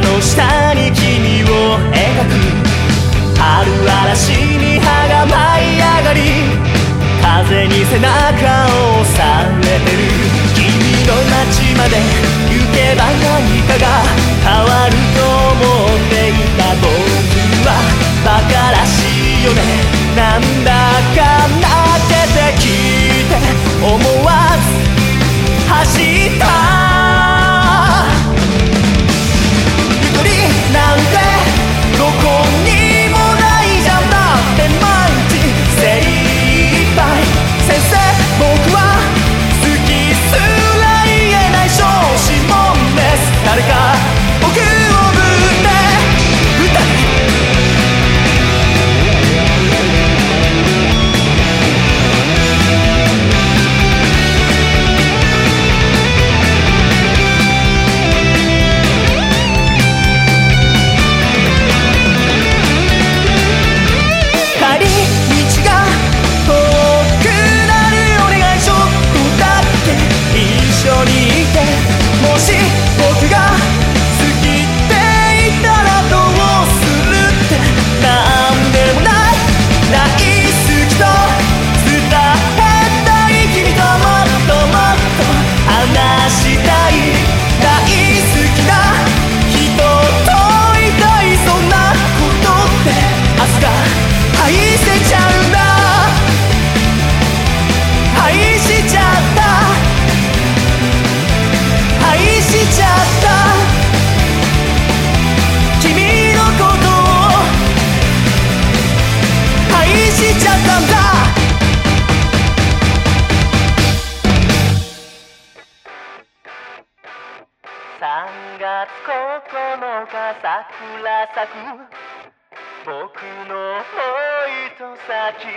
の下に君を描く春嵐に葉が舞い上がり風に背中を押されてる君の街まで行けば何かが変わると思っていた僕は馬鹿らしいよね。なんだか泣けてきて。思わず走った。月9日桜咲く。僕の糸先